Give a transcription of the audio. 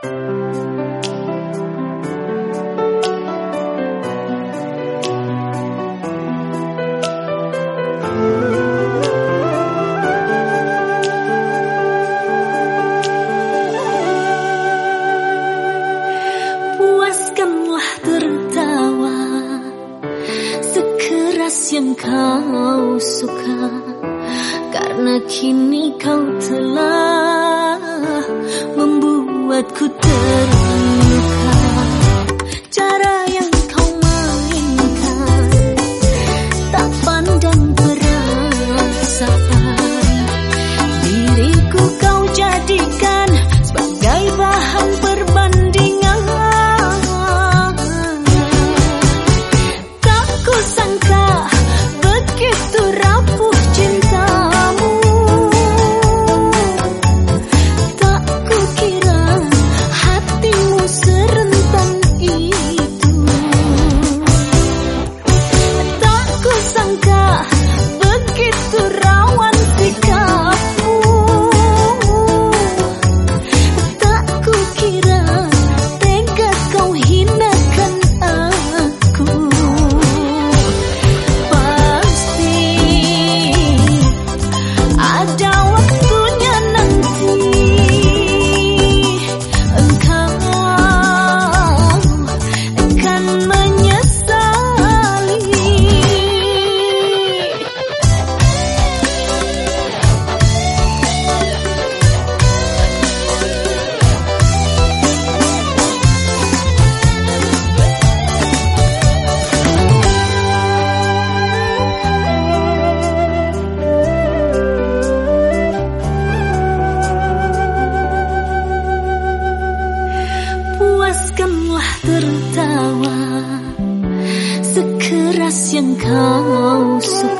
Puaskanlah tertawa sekeras yang kau suka karena kini kau telah membuatku terang tertawa sekeras yang kau suka.